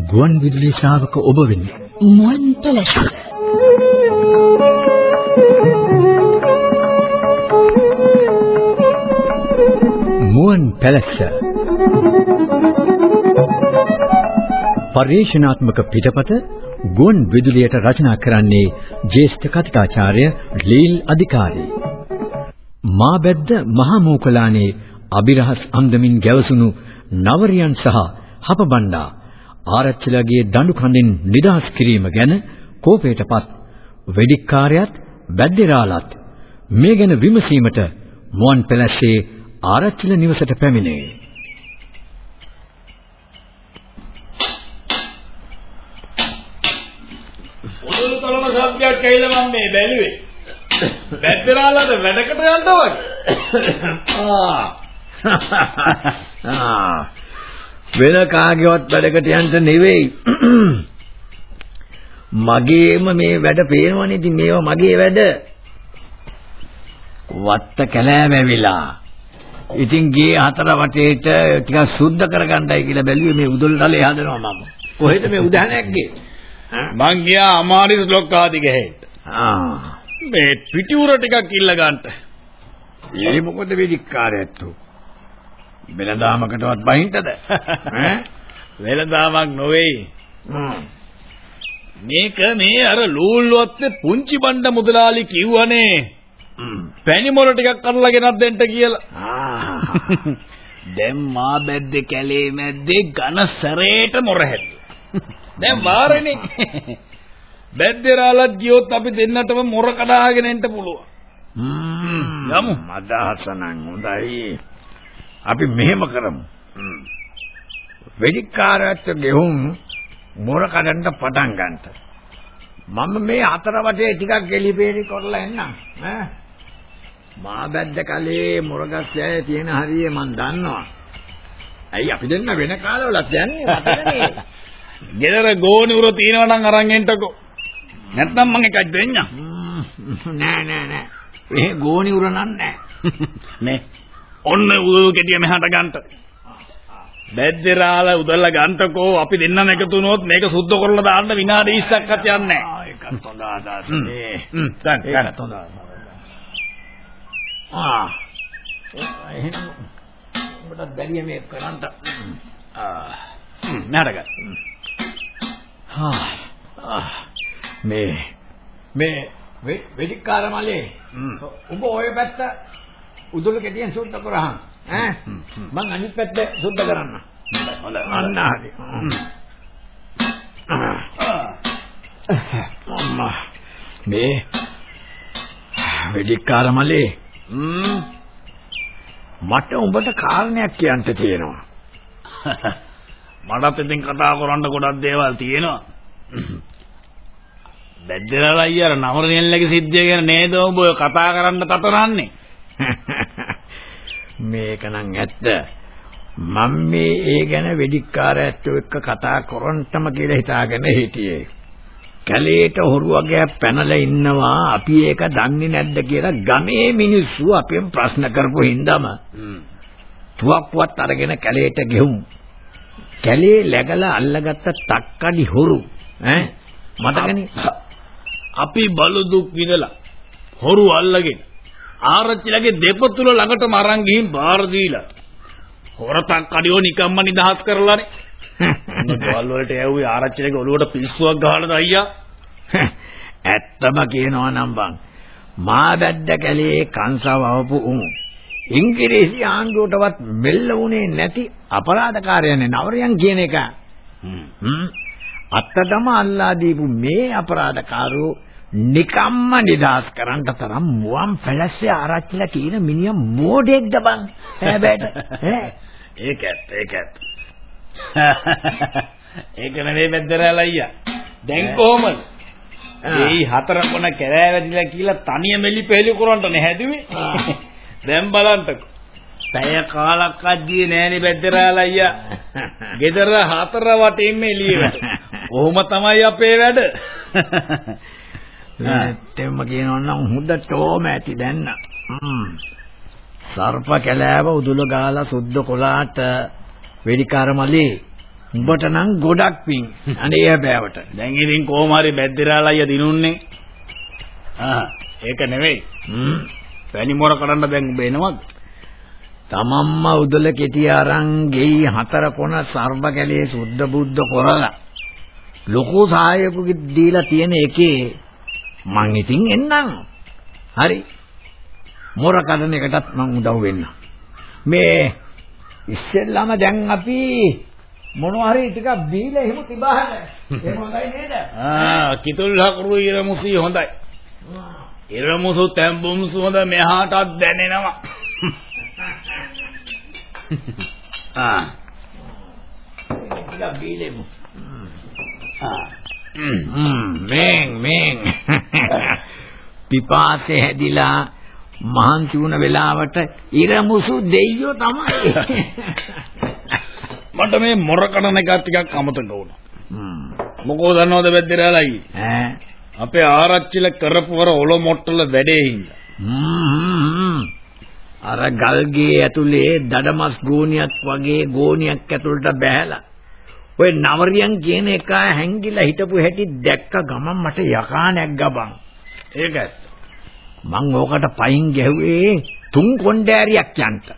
ගුවන් විදුලි ශ්‍රාවක ඔබ වෙන්නේ. මුවන් පැලස. මුවන් පැලස. පරිශනාත්මක පිටපත ගුවන් විදුලියට රචනා කරන්නේ ජ්‍යෙෂ්ඨ කතිකාචාර්ය ලීල් අධිකාරී. මාබැද්ද මහා මෝකලානේ අබිරහස් අන්දමින් ගැවසුණු නවරියන් සහ හපබණ්ඩා ආරච්චිලගේ දඬු කඳින් නිදහස් කිරීම ගැන කෝපයටපත් වෙදිකාර්යයත් බැද්දේරාලත් මේ ගැන විමසීමට මුවන් පැලස්සේ ආරච්චිල නිවසට පැමිණේ. උදුළු තලම සබ්ජෙක්ට් ඇවිල්ලා මම මේ බැලුවේ. බැද්දේරාලට වැඩකට යන්න වගේ. ආ වෙන කාගේවත් වැඩකට යන්න නෙවෙයි. මගේම මේ වැඩ පේනවනේ ඉතින් මේවා මගේ වැඩ. වත්ත කැලෑ වැවිලා. ඉතින් ගේ හතර වටේට ටිකක් සුද්ධ කරගන්නයි කියලා බැලුවේ මේ උදොල් තලේ හදනවා මම. කොහෙද මේ උදාහරණයක් ගේ? මං ගියා අමාරිස් ලොක්කාදි ගහේට. ආ මේ පිටිඋර ටිකක් ඉල්ල ගන්නට. ඒ මොකද වෙදිකාරයත්තු? වෙනදාමකටවත් බහින්නද? ඈ වෙලදාමක් නොවේයි. මේක මේ අර ලූල්වත්තේ පුංචි බණ්ඩ මුදලාලි කිව්වනේ. පැණි මොළ ටිකක් අරලා ගෙනත් දෙන්න කියලා. දැන් මා බැද්දේ කැලේ මැද්දේ ඝන සැරේට මොර හැදුවා. දැන් වාරනේ. බැද්දේරාලත් ගියොත් අපි දෙන්නටම මොර කඩාගෙන එන්න පුළුවන්. යමු. අදහස නම් හොඳයි. අපි මෙහෙම කරමු. වෙදිකාරයත් ගෙහුම් මොර කඩන්න පටන් ගන්නට. මම මේ හතර වටේ ටිකක් එලිපේරි කරලා එන්නම්. ඈ. මා බැද්ද කලේ මොරගස්සෑ තියෙන හරිය මන් දන්නවා. ඇයි අපි දෙන්න වෙන කාලවලත් යන්නේ. ගෙදර ගෝණි උර තියෙනවා නම් අරන් එන්නකෝ. නැත්නම් මං එකක් දෙන්නම්. නෑ නෑ නෑ. ඒ ගෝණි උරනන් නෑ. නේ. ඔන්න උදළු කෙටිය මෙහාට ගන්නට. බැද්දේරාල උදල්ලා ගන්නකෝ අපි දෙන්නම එකතු වුණොත් මේක සුද්ධ කරලා දාන්න විනාඩි 20ක්වත් යන්නේ නැහැ. ඒකත් හොඳ අදහසක්. හ්ම්. නේ. හ්ම්. ගන්න ගන්න. ඒකත් හොඳ. ආ. එහෙනම් ඔබට බැරිය මේ කරන්න. ආ. මෙහාට ගන්න. ආ. මේ මේ වෙදිකාර මලේ. උඹ ওই පැත්ත උදුළු කෙටියෙන් සුද්ධ කරහන් ඈ. මං අනිත් පැත්ත සුද්ධ කරන්න හොඳයි. අන්න හරි අම්මා මේ වෙදිකාර මලේ. මට උඹට කාරණයක් කියන්න තියෙනවා මටත් ඉතින් කතා කරන්න ගොඩක් දේවල් තියෙනවා. බැද්දේරාල අයියා අර නවරණියල්ලගේ සිද්ධිය ගැන නේද ඔබ කතා කරන්න තතරන්නේ? මේක නම් ඇත්ත. මම මේ ඒ ගැන වෙදිකාර ඇත්තෝ එක්ක කතා කරොන්ටම කියලා හිතාගෙන හිටියේ. කැලේට හොරු වගේ පැනලා ඉන්නවා අපි ඒක දන්නේ නැද්ද කියලා ගමේ මිනිස්සු අපෙන් ප්‍රශ්න කරපු හින්දාම. තුවක්කුවත් අරගෙන කැලේට ගෙහුම්. කැලේ läගලා අල්ලගත්ත තක්කඩි හොරු ඈ මතකනේ අපි බලු දුක් විඳලා හොරු අල්ලගෙන ආරච්චිලගේ දෙපතුල ළඟටම අරන් ගිහින් බාර දීලා හොරතක් කඩියෝ නිකම්ම නිදහස් කරලානේ. ගෝල් වලට ඇව්වේ ආරච්චිලගේ ඔළුවට පිස්සුවක් ගහලාද අයියා? ඇත්තම කියනවා නම් බං මා බැද්ද කැලේ කංසව වවපු උන් ඉංග්‍රීසි ආණ්ඩුවටවත් මෙල්ල වුණේ නැති අපරාධකාරයනේ නවරයන් කියන එක. හ්ම්. අත්තටම අල්ලා දීපු මේ අපරාධකාරෝ නිකම්ම නිදාස් කරන්න තරම් මුවන් පැලස්සේ ආරච්චිලා කියන මිනිහ මෝඩෙක්ද බං හැබැයි ඈ ඒක ඇත්ත ඒක ඇත්ත ඒක නෙවෙයි බෙද්දරාලා අයියා. දැන් කොහමද? ඒ හතර කොන කැරෑ වැදිලා කියලා තනියම එලි පෙලි කරන්න හැදුවේ. දැන් බලන්නකෝ. පැය කාලක් අද්දී නෑනේ බෙද්දරාලා අයියා. ගෙදර හතර වටින්ම එළියට. කොහොම තමයි අපේ වැඩ. නැත්තෙම කියනවා නම් හොඳටම ඇති දැන්න. සර්ප කැලෑව උදුල ගාලා සුද්ධ කොලාට වෙඩිකාර මලේ උඹට නම් ගොඩක් පිං. අනේ හැබෑවට. දැන් ඉතින් කොහොම හරි බැද්දිරාලා අයියා දිනුන්නේ. ආ ඒක නෙවෙයි. හ්ම්. පැණි මොර කරන්න දැන් උඹ එනවද? තමම්ම උදල කෙටි අරන් ගෙයි හතර කොන සර්බ කැලේ සුද්ධ බුද්ධ කරලා ලොකු සහායකුගෙ දීලා තියෙන එකේ මං ඉතින් එන්නම්. හරි. මොර කඩන එකටත් මං උදව් වෙන්න. මේ ඉස්සෙල්ලාම දැන් අපි මොනවා හරි ටිකක් බීලා එහෙම තිබහන්න. එහෙම හොඳයි නේද? ආ කිතුල් හකුරු ඉරමුසි හොඳයි. ඉරමුසු තැඹුම්සු හොඳ මෙහාටත් දැනෙනවා. ආ ටිකක් බීලෙමු. ආ මේන් මේන් පිපාසය හැදිලා මහන්සි වුණ වෙලාවට ඉරමුසු දෙයියෝ තමයි. මට මේ මොර කඩන එක ටිකක් අමතක වුණා. මොකෝ දන්නවද බෙද්දරාලා අයියේ? ඈ අපේ ආරච්චිල කරපුවර ඔල මොට්ටල වැඩේ හින්දා. අර ගල්ගේ ඇතුලේ දඩමස් ගෝණියක් වගේ ගෝණියක් ඇතුළට බැහැලා ඔය නවරියන් කියන එක හැංගිලා හිටපු හැටි දැක්ක ගමන් මට යකා නැග්ගා බං. ඒක ඇත්ත. මං ඕකට පයින් ගැහුවේ තුන් කොණ්ඩෑරියක් යන්ට.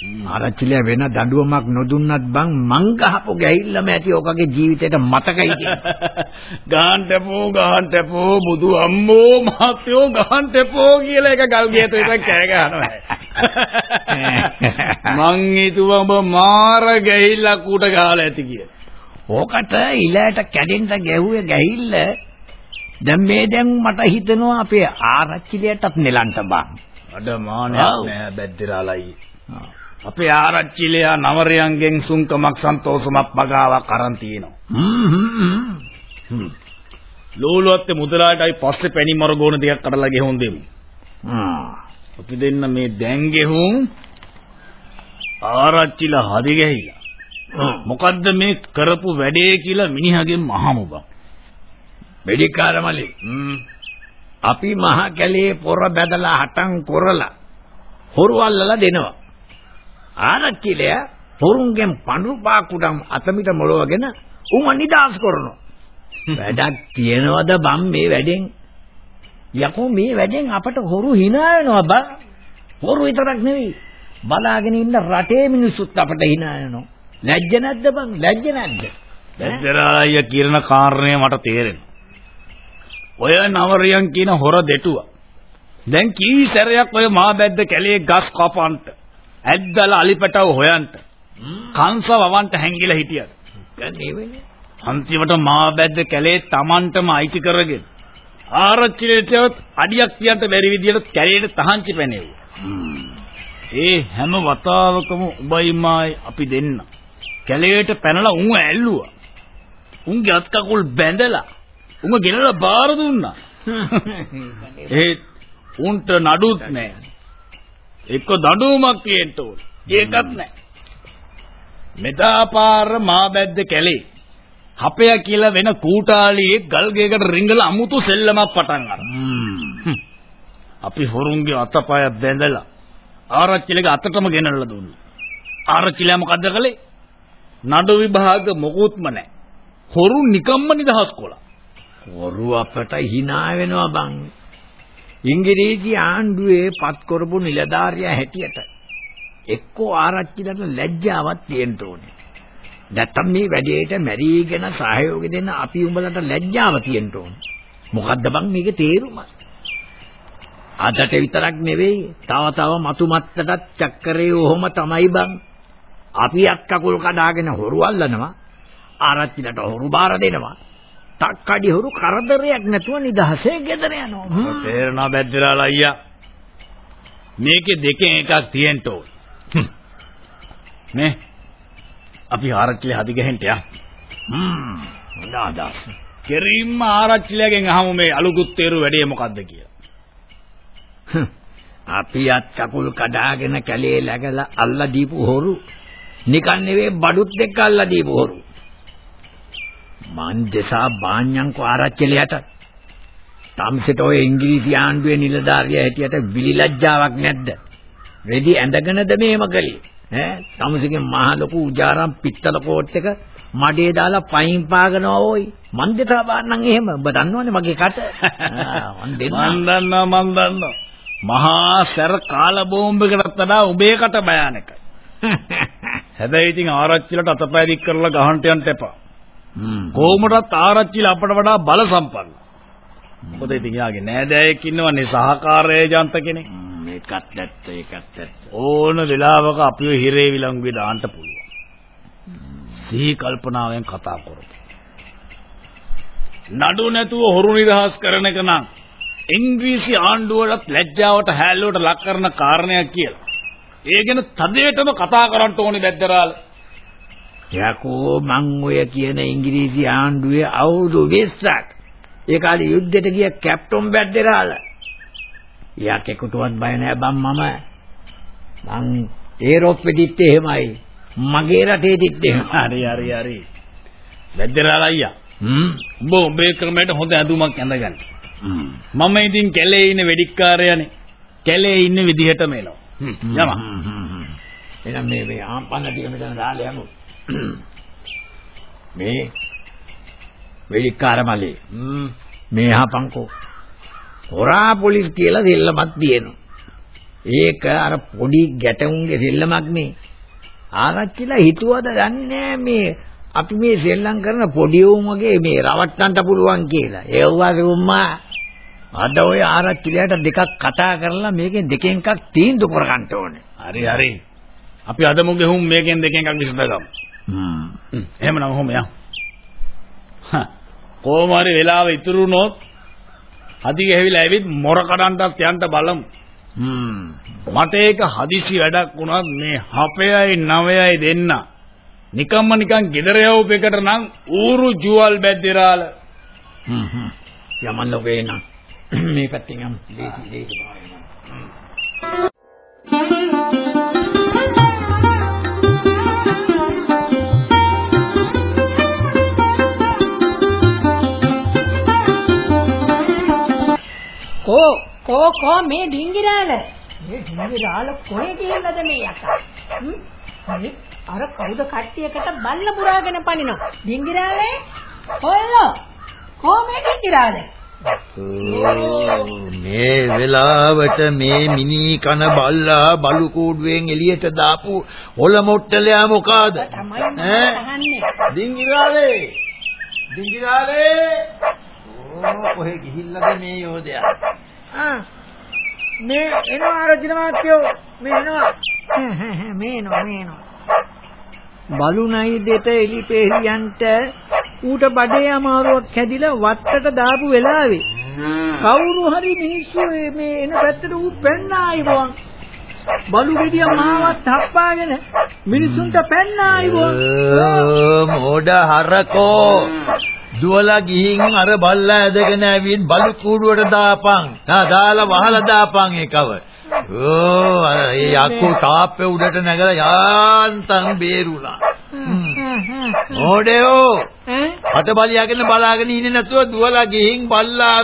ආරච්චිලා වෙන දඬුවමක් නොදුන්නත් බං මං ගහපු ගැහිල්ලම ඇති ඔකගේ ජීවිතේට මතකයි ගාන්ටපෝ ගාන්ටපෝ බුදු අම්මෝ මහත්යෝ ගාන්ටපෝ කියලා එක ගල් ගියතු එක කෑ ගහනවා. මං හිතුවා ඔබ මාර ගැහිල්ලක් උට ගහලා ඇති කියලා. ඕකට ඉලයට කැඩෙන්න ගැහුවේ ගැහිල්ල දැන් මේ දැන් මට හිතෙනවා අපේ ආරච්චිලයටත් නෙලන්ට බං. අඩ මානයක් නෑ බැද්දිරාලයි. අපේ ආරච්චිලයා නවරයන්ගෙන් සුන්කමක් සන්තෝෂමක් පගාවක් අරන් තියෙනවා. හ්ම් ලෝලුවත්තේ මුදලාටයි පස්සේ පැණි මර ගෝණ දෙකක් කඩලා ගෙහුම් දෙමු. අපි දෙන්න මේ දැන් ගෙහුම් ආරච්චිලා හරි ගහිලා. මොකද්ද මේ කරපු වැඩේ කියලා මිනිහගෙන් මහමු බං. වෙඩිකාරමලි අපි මහ කැලේ පොර බැදලා හටන් කරලා හොරු අල්ලලා දෙනවා. ආරච්චිලය හොරුන්ගෙන් පඳුරු පාකුඩම් අතමිට මොලවගෙන උම නිදාස් කරනවා. වැඩක් තියනවද බම් මේ වැඩෙන්? යකෝ මේ වැඩෙන් අපට හොරු hina වෙනවා බං. හොරු විතරක් නෙවෙයි. බලාගෙන ඉන්න රටේ මිනිස්සුත් අපට hina වෙනවා. ලැජ්ජ නැද්ද බං? ලැජ්ජ නැද්ද? බැද්දරාලය කියන කාරණය මට තේරෙනවා. ඔය නවරියන් කියන හොර දෙටුවා. දැන් කී සැරයක් ඔය මා බැද්ද කැලේ ගස් කපන්ට, ඇද්දලා අලිපටව හොයන්ට, කංශ වවන්ට හැංගිලා හිටියද? නෙවෙයි. අන්තිමට මා බැද්ද කැලේ Tamanටම අයිති කරගෙන ආරච්චිලේටවත් අඩියක් තියන්න බැරි විදියට කැලේට තහංචි පැනෙව්වා. ඒ හැම වතාවකම උඹයි මායි අපි දෙන්න කැලේට පැනලා උන් ඇල්ලුවා. උන්ගේ අත් කකුල් බැඳලා උඹ ගෙනලා බාර දුන්නා. ඒත් උන්ට නඩුත් නැහැ. එක්ක දඬුවමක් තියෙන්න ඕන. ඒකත් නැහැ. මෙදාපාර මා බැද්ද කැලේ. හපය කියලා වෙන කූටාලියේ ගල්ගේකට රිංගලා අමුතු සෙල්ලමක් පටන් අරන්. අපි හොරුන්ගේ අතපය බැඳලා ආරච්චිලගේ අතටම ගෙනල්ලා දුන්නා. ආරච්චිලා මොකද්ද කළේ? නඩු විභාග මොකුත්ම නැහැ. හොරු නිකම්ම නිදහස් කළා. වරු අපට hina වෙනවා බං. ඉංග්‍රීසි ආණ්ඩුවේ පත් කරපු නිලධාරියා හැටියට එක්කෝ ආරච්චිලට ලැජ්ජාවක් තියෙන්න ඕනේ. නැත්තම් මේ වැඩේට මැරීගෙන සහයෝගය දෙන්න අපි උඹලට ලැජ්ජාව තියෙන්න ඕනේ. මොකද්ද බං මේකේ තේරුම? අදට විතරක් නෙවෙයි තව තව මතු මත්තටත් චක්කරේ ඔහොම තමයි බං. අපි අක්කකුල් කඩාගෙන හොරු අල්ලනවා. ආරච්චිලට හොරු බාර දෙනවා. තක්කඩි හොරු කරදරයක් නැතුව නිදහසේ ගෙදර යනවා. තේරෙනවා බැද්දලාලා අයියා. මේකේ දෙකෙන් එකක් තියෙන්න ඕන. නේ අපි ආරච්චිලේ හදි ගහෙන්න යා. හ්ම් අදහස්. කෙරින්ම ආරච්චිලගෙන් අහමු මේ අලුකුත් තේරු වැඩේ මොකද්ද කියලා. අපියත් කකුල් කඩාගෙන කැලේ läගලා අල්ලා දීපු හොරු නිකන් නෙවෙයි බඩුත් එක්ක අල්ලා දීපු හොරු. මන් දෙසා බාඤ්ඤංකෝ ආරච්චිලයට. තම්සෙට ඔය ඉංග්‍රීසි ආණ්ඩුවේ නිලධාරියා හැටියට විලිලැජ්ජාවක් නැද්ද? රෙදි ඇඳගෙනද මේම කළේ? ඈ? තමුසේගේ මහ ලොකු උජාරම් පිත්තල කෝට් එක මඩේ දාලා පයින් පාගනවා ඕයි. මන් දෙතා බාන්නම් එහෙම. ඔබ දන්නවනේ මගේ කට. මන් දෙන්නා මන් දන්නවා මන් දන්නවා. මහා සැර කාල බෝම්බයකටත් වඩා ඔබේ කට භයානකයි. හැබැයි ඉතින් ආරච්චිලට අතපය දික් කරලා ගහන්න යන්න එපා කොහොමදත් ආරච්චිලා අපට වඩා බල සම්පන්න. මොකද ඉතින් යාගේ නෑදෑයෙක් ඉන්නවනේ සහකාර ඒජන්ත කෙනෙක්. ඒකත් ඇත්ත ඒකත් ඇත්ත. ඕන වෙලාවක අපිව හිරේ විලංගුවේ දාන්න පුළුවන්. සිහි කල්පනාවෙන් කතා කරමු. නඩු නැතුව හොරු නිදහස් කරන එක නම් ඉංග්‍රීසි ආණ්ඩුවටත් ලැජ්ජාවට හැල්ලුවට ලක් කරන කාරණයක් කියලා. ඒ ගැන තදේටම කතා කරන්න ඕනේ බැද්දරාල. යකෝ මං ඔය කියන ඉංග්‍රීසි ආණ්ඩුවේ අවුරුදු 20ක් ඒ කාලේ යුද්ධෙට ගිය කැප්ටන් බැද්දරාල. යකෙකුටවත් බය නෑ බම් මම. මං ඒරොප්පෙදිත් එහෙමයි. මගේ රටේදිත් එහෙමයි. හරි හරි හරි. බැද්දරාල අයියා. හ්ම්. උඹ උඹේ ක්‍රමයට හොඳ ඇඳුමක් ඇඳගන්න. මම ඉතින් කැලේ ඉන්න වෙඩික්කාරයානේ. කැලේ ඉන්න විදිහටම එනවා. යම. එහෙනම් මේ මේ ආම්පන්න ටික මෙතන දාලා යමු. මේ වෙලිකාර මලේ. මේ අහපන්කෝ. හොරා පොලිස් කියලා දෙල්ලමක් තියෙනවා. ඒක අර පොඩි ගැටුම්ගේ දෙල්ලමක් නේ. ආරච්චිලා හිතුවද දන්නේ මේ අපි මේ සෙල්ලම් කරන පොඩි උන් වගේ මේ රවට්ටන්න පුළුවන් කියලා. ඒ වගේ උම්මා අද ඔය ආරච්චිලයට දෙකක් කතා කරලා මේකෙන් දෙකෙන් එකක් තීන්දුව කරගන්න ඕනේ. හරි හරි. අපි අද මුගේ හුම් මේකෙන් දෙකෙන් එකක් විසඳගමු. හ්ම්. එහෙමනම් ඔහොම යමු. හා කොහොම හරි වෙලාව ඉතුරු වුණොත් හදිග ඇවිල්ලා ඇවිත් මොර කඩන්ටත් යන්න බලමු. හ්ම්. මට ඒක හදිසි වැඩක් වුණත් මේ හපයයි නවයයි දෙන්න. නිකම්ම නිකන් gedara යවුපෙකට නම් ඌරු ජුවල් බැද්දිරාල. හ්ම් හ්ම්. යමන්න වේන. මේ පැත්තෙන් යමු. ලේසි ලේසි කෝ කෝ කෝ මේ ඩිංගිරාල. මේ ඩිංගිරාල කොහෙ ගියනද මේ යකා? හ්ම්? අර කවුද කට්ටියකට බල්ල පුරාගෙන පනිනවා? ඩිංගිරාලේ? කොල්ලෝ? කෝ මේ ඩිංගිරාලේ? මේ වෙලාවට මේ මිනි කන බල්ලා බලු කූඩුවෙන් එළියට දාපු ඔල මොට්ටලයා මොකාද? ඈ? ඩිංගිරාලේ? ඩිංගිරාලේ ඕ කොහෙ ගිහිල්ලාද මේ යෝධයා? ආ මේ එනවා ආරෝචන මාත්‍යෝ මේ එනවා මේ එනවා මේ එනවා බලුණයි දෙට එලි පෙහියන්ට ඌට බඩේ අමාරුවක් හැදිලා වත්තට දාපු වෙලාවේ කවුරු හරි මිනිස්සු මේ එන පැත්තට ඌ පෙන්නායිවොන්. බලු ගෙඩිය මාවත් හප්පාගෙන මිනිසුන්ට පෙන්නායිවොන්. මොඩ හරකෝ දුවලා ගිහින් අර බල්ලා ඇදගෙන ඇවිත් බලු කූඩුවට දාපන්. නා දාලා වහලා දාපන් ඒකව. ඕ ඒ යක්කු තාප්පේ උඩට නැගලා යාන්තම් බේරුණා. ඕඩේෝ අත බලියාගෙන බලාගෙන ඉන්නේ නැතුව දුවලා ගිහින් බල්ලා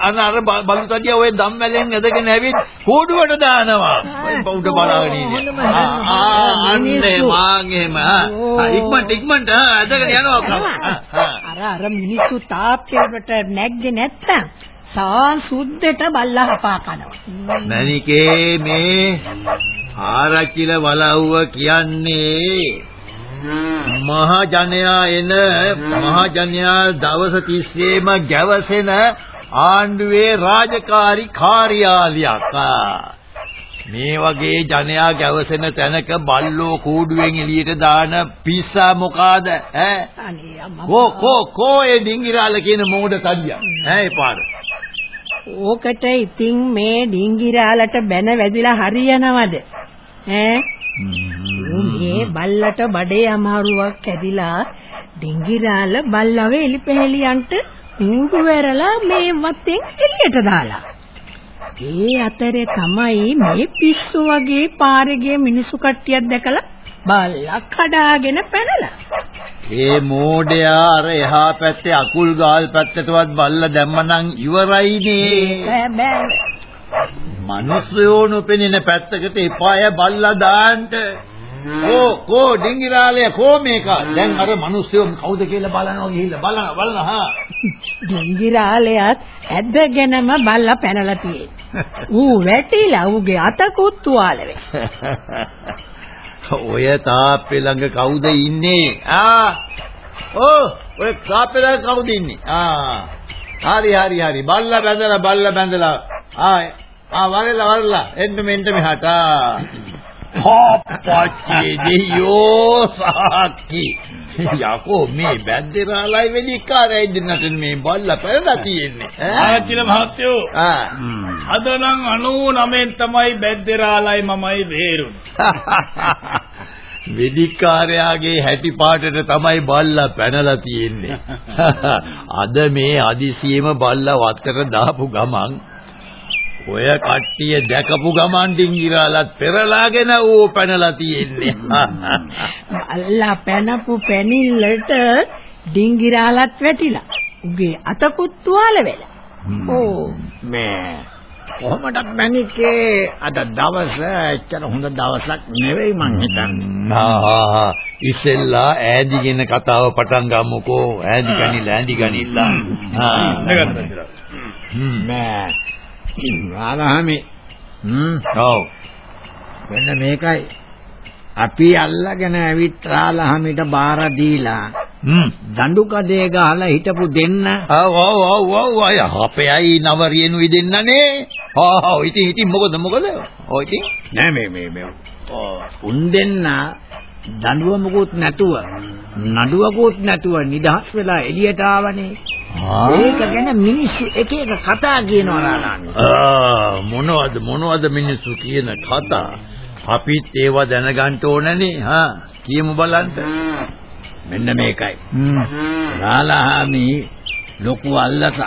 අර අර බලු තඩිය ඔය දම්වැලෙන් ඇදගෙන ඇවිත් කූඩුවට දානවා. උඩ බලාගෙන ඉන්නේ. අන්නේ මාන් එහෙම. ඉක්මනට ඉක්මනට ඇදගෙන යනවා. අර අර මිනිස්සු තාප්පේ උඩට නැග්ගේ නැත්තම් සාන් සුද්දට බල්ලා හපා කනවා. මණිකේ මේ ආරච්චිල වලව්ව කියන්නේ මහ ජනයා එන මහ ජනයා දවස් 30ෙම ගැවසෙන ආණ්ඩුවේ රාජකාරී කාර්යාලයක්. මේ වගේ ජනයා ගැවසෙන තැනක බල්ලෝ කූඩුවෙන් එළියට දාන පිස්සා මොකාද? ඈ? කෝ කෝ කෝ ඒ ඩිංගිරාල කියන මෝඩ තඩියා ඈ පාර. ඕකට ඉතින් මේ ඩිංගිරාලට බැන වැදිලා හරියනවද? ඈ මේ බල්ලට බඩේ අමාරුවක් ඇදිලා ඩිංගිරාල බල්ලව එලිපෙහෙලියන්ට කූඩු වැරලා මේ වතෙන් එළියට දාලා. ඒ අතරේ තමයි මේ පිස්සු වගේ පාරේ ගිය මිනිසු කට්ටියක් දැකලා බල්ලා කඩාගෙන පැනලා. ඒ මෝඩයා අර එහා පැත්තේ අකුල් ගාල් පැත්තටවත් බල්ලා දැම්මනම් ඉවරයිනේ. බෑ බෑ. මිනිස්සුયો නොපෙනෙන පැත්තකට එපාය බල්ලා දාන්න. ඕ කෝ ඩිංගිරාලේ කෝ මේක දැන් අර මිනිස්සුયો කවුද කියලා බලනවා ගිහිල්ලා බලන බලන හා ඩිංගිරාලයත් ඇද්දගෙනම බල්ලා පැනලා තියෙන්නේ. ඌ වැටිලා ඌගේ අත කුත්තු ආලවේ. ඔය තාප්පේ ළඟ කවුද ඉන්නේ? ආ. ඕ ඔය තාප්පේ ළඟ කවුද ඉන්නේ? ආ. හරි හරි හරි. බල්ලා බැඳලා බල්ලා බැඳලා. ආ ආ වරලා වරලා එන්න මෙන්න මෙහාට. හොප්පච්චේ දෙයෝ සාක්කි. යකෝ මේ බැද්දරාලයි වෙලිකාරයි දෙන්නට මේ බල්ලා පැනලා තියෙන්නේ. ආච්චිල මහත්තයෝ ආ. අද නම් 99 තමයි බැද්දරාලයි මමයි බේරුනේ. වෙදිකාරයාගේ හැටි පාටට තමයි බල්ලා පැනලා තියෙන්නේ. අද මේ අදිසියෙම බල්ලා වත්තට දාපු ගමන් ඔය කට්ටිය දැකපු ගමන් ඩිංගිරාලත් පෙරලාගෙන ඌ පැනලා තියෙන්නේ. බල්ලා පැනපු පැනිල්ලට ඩිංගිරාලත් වැටිලා. උගේ අත කුත්තු ආල වෙලා. ඕ මේ කොහොමදත් මැනිකේ අද දවස එච්චර හොඳ දවසක් නෙවෙයි මං හිතන්නේ. ආ ඉස්සෙල්ලා ඈදිගෙන කතාව පටන් ගමුකෝ. ඈදි ගනිලා ඈදි ගනිලා. ආ නෑ. ආලහමි. හ්ම්. ඔව්. මෙන්න මේකයි. අපි අල්ලගෙන ඇවිත් රාලහමිට බාර දීලා හ්ම්. දඬු කඩේ ගහලා හිටපු දෙන්න ඔව් ඔව් ඔව් ඔව් අය අපේයි නවරියනුයි දෙන්නනේ. ආ ඉතින් ඉතින් මොකද මොකද? ඔය ඉතින් නෑ මේ මේ මේ උන් දෙන්න දඬුවමකුත් නැතුව නඩුවකුත් නැතුව නිදහස් වෙලා එළියට ආවනේ. ඒක ගැන මිනිස්සු එක එක කතා කියනවා රාලානි. ආ මොනවද මොනවද මිනිස්සු කියන කතා? අපිත් ඒවා දැනගන්න ඕනනේ. හා කියමු බලන්න. මෙන්න මේකයි. රාලහාමි ලොකු අල්ලසක්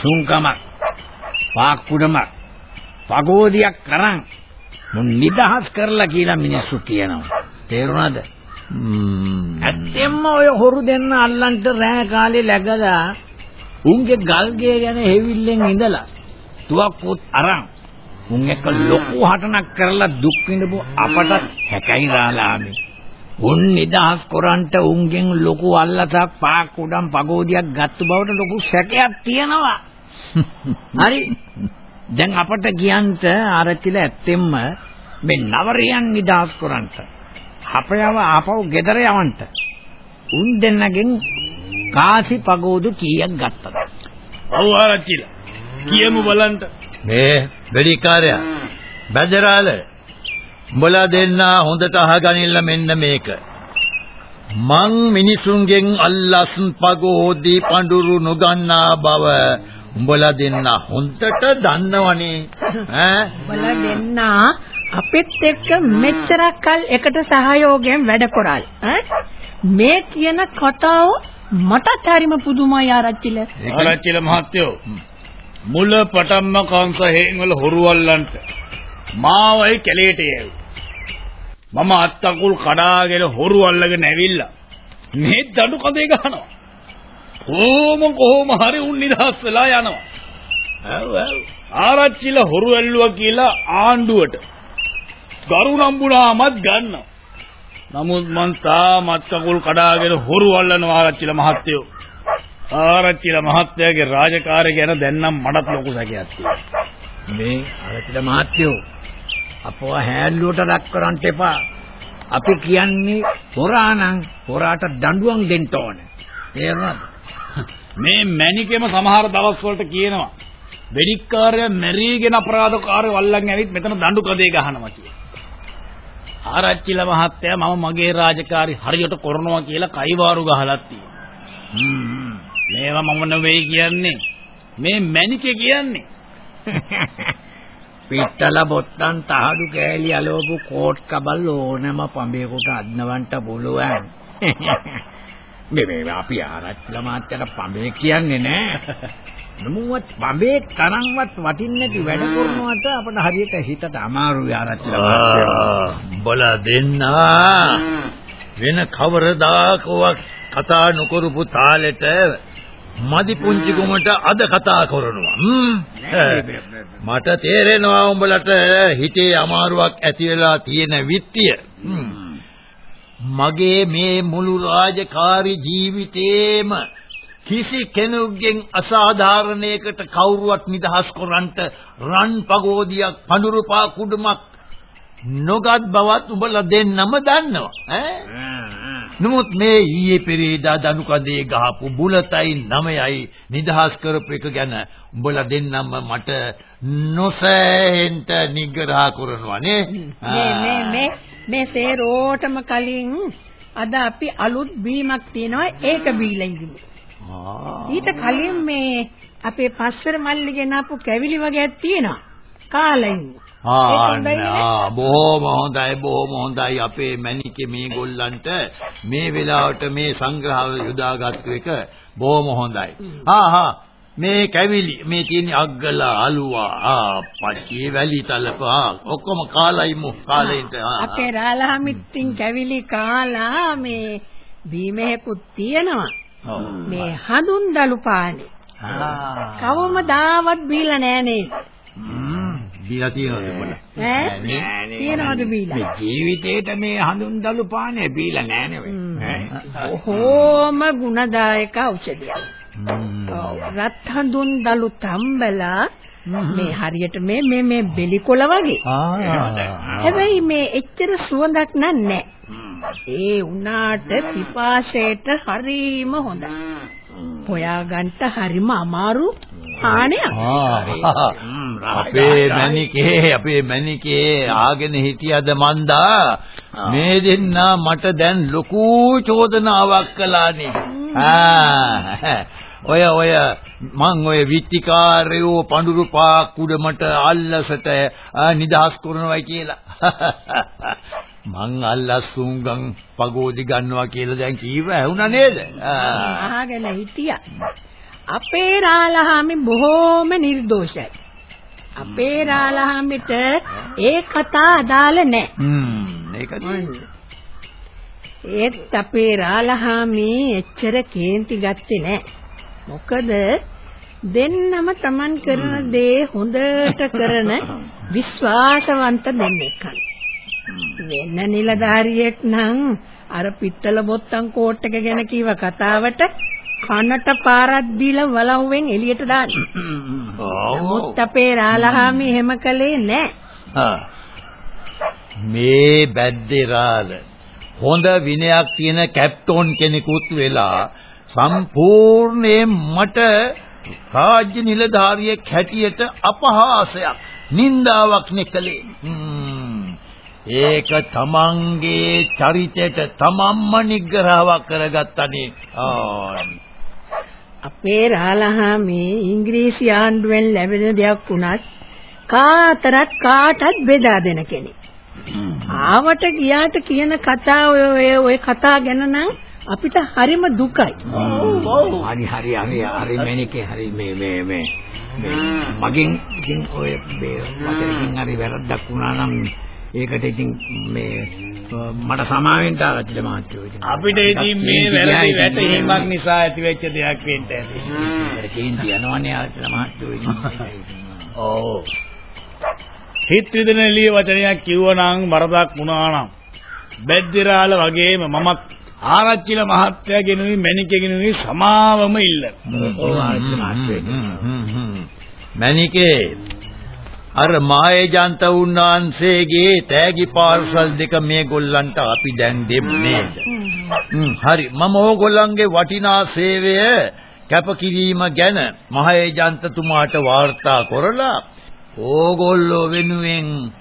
සුන්කමක් පාක්කුඩමක් පගෝදියක් කරන් මුන් නිදහස් කරලා කියලා මිනිස්සු කියනවා. තේරුණාද? ඇත්තෙන්ම ඔය හොරු දෙන්න අල්ලන්ට රෑ කාලේ läගලා උන්ගේ ගල්ගේ ගැන හෙවිල්ලෙන් ඉඳලා තුවක්කුත් අරන් උන් එක්ක ලොකු හටනක් කරලා දුක් විඳපු අපට හැකයි රාලාමි. උන් නිදහස් කරන්ට උන්ගෙන් ලොකු අල්ලසක් පාක් උඩම් පගෝදියක් ගත්තු බවට ලොකු සැකයක් තියෙනවා. හරි. දැන් අපට කියන්ට ආරච්චිල ඇත්තෙන්ම මේ නවරයන් නිදහස් කරන්ට අපයව ආපහු ගෙදර යවන්ට උන් දෙන්නගෙන් කාසි පගෝදු කීයක් ගත්තද? ඔව් ආරච්චිලා. කියමු බලන්න. මේ වෙලිකාරයා බැදරාල උඹලා දෙන්න හොඳට අහගනින්න මෙන්න මේක මං මිනිසුන්ගෙන් අල්ලස් පගෝදී පඳුරු නොගන්නා බව උඹලා දෙන්න හොඳට දන්නවනේ. ඈ? උඹලා දෙන්න අපිත් එක්ක මෙච්චරක් කල් එකට සහයෝගයෙන් වැඩ කරාල්. ඈ? මේ කියන කතාව මටත් හරිම පුදුමයි ආරච්චිල. ආරච්චිල මහත්තයෝ මුල පටන්ම කංශ හේන් වල හොරුවල්ලන්ට මාවයි කැලේට යෑවි. මම අත්තකුල් කඩාගෙන හොරු අල්ලගෙන ඇවිල්ලා මේ දඩු කඳේ ගහනවා. කොහොම කොහොම හරි උන් නිදහස් වෙලා යනවා. ඔව් ආරච්චිල හොරු ඇල්ලුවා කියලා ආණ්ඩුවට ගරු නම්බුනාමත් ගන්නවා. නමුත් මං තාමත් කකුල් කඩාගෙන හොරු අල්ලනවා ආරච්චිල මහත්තයෝ. ආරච්චිල මහත්තයාගේ රාජකාරිය ගැන දැන් නම් මටත් ලොකු සැකයක් තියෙනවා. මේ ආරච්චිල මහත්තයෝ අපව හැල්ලුවට රක් කරන්න එපා. අපි කියන්නේ හොරානම් හොරාට දඬුවම් දෙන්න ඕනේ. තේරුණාද? මේ මැනිකෙම සමහර දවස් වලට කියනවා වෙඩික්කාරය මැරීගෙන අපරාධකාරයෝ අල්ලන් ඇවිත් මෙතන දඬු කදේ ගහනවා කියලා. ආරච්චිල මහත්තයා මම මගේ රාජකාරි හරියට කරනවා කියලා කයිවාරු ගහලත් තියෙනවා. මේවා මම නෙවෙයි කියන්නේ. මේ මැනිකේ කියන්නේ. පිට්ටල බොත්තම් තහඩු කෑලි අලවපු කෝට් කබල් ඕනම පඹේකට අද්නවන්ට පුළුවන්. මේ මේ අපි ආරච්චිලා මාත්‍යට පඹේ කියන්නේ නෑ. නමුත් පඹේ තරම්වත් වටින්නේ නැති වැඩ කරනවට අපිට හරියට හිතට අමාරුයි ආරච්චිලා මාත්‍යා. බලා දෙන්නා වෙන කවරදාකවත් කතා නොකරපු තාලෙට මදි පුංචි කුමට අද කතා කරනවා. මට තේරෙනවා උඹලට හිතේ අමාරුවක් ඇති වෙලා තියෙන විත්තිය. මගේ මේ මුළු රාජකාරී ජීවිතේම කිසි කෙනෙකුගෙන් අසාධාරණයකට කවුරුවත් නිදහස් කරන්නට රන් පගෝදියක් පඳුරුපා කුඩමක් නොගත් බවත් උඹලා දෙන්නම දන්නවා ඈ? නමුත් මේ ඊයේ පෙරේදා දනුකඳේ ගහපු බුලතයි නමයයි නිදහස් කරපු එක ගැන උඹලා දෙන්නම මට නොසැහෙන්ට නිග්‍රහ කරනවා නේ. මේ මේ මේ මේ සේරෝටම කලින් අද අපි අලුත් බීමක් තියෙනවා ඒක බීලා ඉඳිමු. ඊට කලින් මේ අපේ පස්සර මල්ලි ගෙනාපු කැවිලි වගේක් තියෙනවා. කාලා ඉන්න. ආ බොහොම හොඳයි බොහොම හොඳයි අපේ මැනිකේ මේ ගොල්ලන්ට මේ වෙලාවට මේ සංග්‍රහව යොදාගත්තු එක බොහොම හොඳයි. හා හා මේ කැවිලි මේ තියෙන අග්ගලා අලුවා ආ පච්චේ වැලි තලපා ඔක්කොම කාලයිමු කාලෙන්ට අපේ රාලහමිත්තින් කැවිලි කාලා මේ බීමේකුත් තියෙනවා. මේ හඳුන් දලු පානේ කවම දාවත් බීලා නෑ නේද? බීලා තියෙනවද උඹලා ඈ? තියෙනවද බීලා? මේ ජීවිතේට මේ හඳුන්දලු පානේ බීලා නෑනේ ඔහොම ගුණදායක ඖෂධයක් රත් හඳුන් දලු තම්බලා මේ හරියට මේ මේ මේ බෙලිකොළ වගේ. හැබැයි මේ එච්චර සුවඳක් නෑ. ඒ උනාට පිපාසයට හරීම හොඳයි. හොයාගන්න හරිම අමාරු හානියක්. අපේ මැනිකේ අපේ මැනිකේ ආගෙන හිටියද මන්දා? මේ දෙන්නා මට දැන් ලොකු චෝදනාවක් කළානේ. ඔය ඔය මං ඔය විත්තිකාරයෝ පඳුරු පාක් උඩමට අල්ලසට නිදහස් කරනවායි කියලා. මං අල්ලස් සුංගම් පගෝදි ගන්නවා කියලා දැන් කීව ඇහුණා නේද? අහගෙන හිටියා. අපේ රාලහාමි බොහෝම නිර්දෝෂයි. අපේ රාලහාමිට ඒ කතා අදාළ නැහැ. හ්ම් ඒක ඒත් අපේ රාලහාමි එච්චර කේන්ති ගත්තේ නැහැ. මොකද දෙන්නම Taman කරන දේ හොඳට කරන විශ්වාසවන්ත දෙන්නෙක් වෙන නිලධාරියෙක් නම් අර පිත්තල බොත්තම් කෝට් එක ගැන කිව්ව කතාවට කනට පාරක් දීලා වලව්වෙන් එළියට දාන්න. නමුත් අපේ රාලහාමි එහෙම කළේ නැහැ. මේ බැද්දේ රාල හොඳ විනයක් තියෙන කැප්ටෝන් කෙනෙකුත් වෙලා සම්පූර්ණයෙන් මට රාජ්‍ය නිලධාරියෙක් හැටියට අපහාසයක් නින්දාවක් නෙකලේ. ඒක තමන්ගේ චරිතයට තමන්ම නිග්‍රහවක් කරගත්තනේ. අපේ රාලහාමි ඉංග්‍රීසි ආණ්ඩුවෙන් ලැබෙන දෙයක් වුණත් කාතරත් කාටත් බෙදා දෙන කෙනෙක්. ආවට ගියාට කියන කතා ඔය ඔය කතා ගැන නම් අපිට හරිම දුකයි. හරි හරි හරි හරි මේනිකේ හරි මේ මේ මේ මගෙන් ඉතින් ඔය මේ වචනකින් හරි වැරද්දක් වුණා නම් ඒකට ඉතින් මේ මට සමාවෙන්න ආරච්චිල මහත්තයෝ ඉතින් අපිට ඉතින් මේ වැරදි වැටහීමක් නිසා ඇතිවෙච්ච දෙයක් වෙන්න ඇති. ඒක කේන්ති යනවනේ ආරච්චිල මහත්තයෝ ඉතින්. ඔව්. හිත විදින එළිය වචනයක් කිව්වනම් වරදක් වුණා නම් බෙද්දිරාල වගේම මමත් ආරච්චිල මහත්තයාගෙනුයි මැනිකගෙනුයි සමාවම ඉල්ල. මැනිකේ අර මායජන්ත උන්වහන්සේගේ තෑගි පාර්සල් දෙක මේ ගොල්ලන්ට අපි දැන් දෙමු නේද? හරි මම ඕගොල්ලන්ගේ වටිනා සේවය කැපකිරීම ගැන මහේජන්තතුමාට වාර්තා කරලා ඕගොල්ලෝ වෙනුවෙන්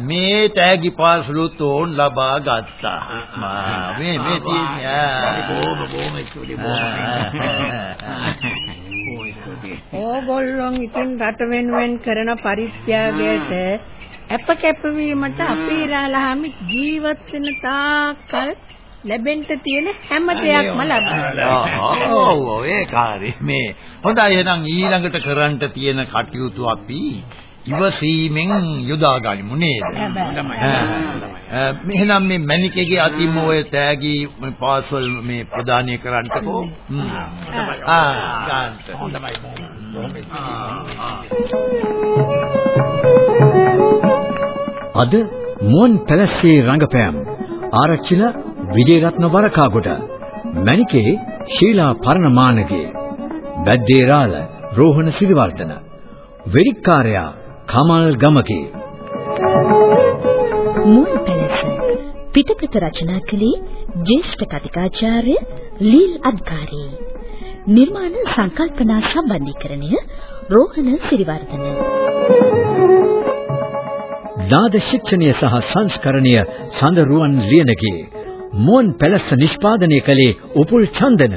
මේ තෑගි පාසලුත් ඕන් ලබා ගත්තා. මේ මේ තියෙන්නේ. ඕගොල්ලොන් ඉතින් රට වෙනුවෙන් කරන පරිත්‍යාගයට අප කැපවීමට අපේ රාලහාමි ජීවත් වෙන තාක්කල් ලැබෙන්න තියෙන හැම දෙයක්ම ලබනවා. ඔව් ඔව් ඒ කාර්යය මේ හොඳයි එහෙනම් ඊළඟට කරන්න තියෙන කටයුතු අපි ඉවසීමෙන් යොදා ගනිමු නේද? එහෙනම් මේ මණිකගේ අතින්ම ඔය තෑගි පාසල් මේ ප්‍රදානය කරන්නකෝ. ආ ගාන්ට. හොඳයි. අද මුවන් පැලස්සේ රංගපෑම් ආරච්චිලා විජේරත්න වරකාගොඩ මණිකේ ශීලා පරණමානගේ බද්දේරාල රෝහණ සිරිවර්ධන වෙරික්කාරයා කමල් ගමගේ. මුවන් පැලස පිටපත රචනා කළේ ජ්‍යෙෂ්ඨ කතිකාචාර්ය ලීල් අද්කාරී නිර්මාණ සංකල්පනා සම්බන්ධීකරණය රෝහණ සිරිවර්ධන. නාද ශික්ෂණය සහ සංස්කරණය සඳරුවන් ලියනගේ මුවන් පැලස්ස නිෂ්පාදනය කළේ උපුල් චන්දන.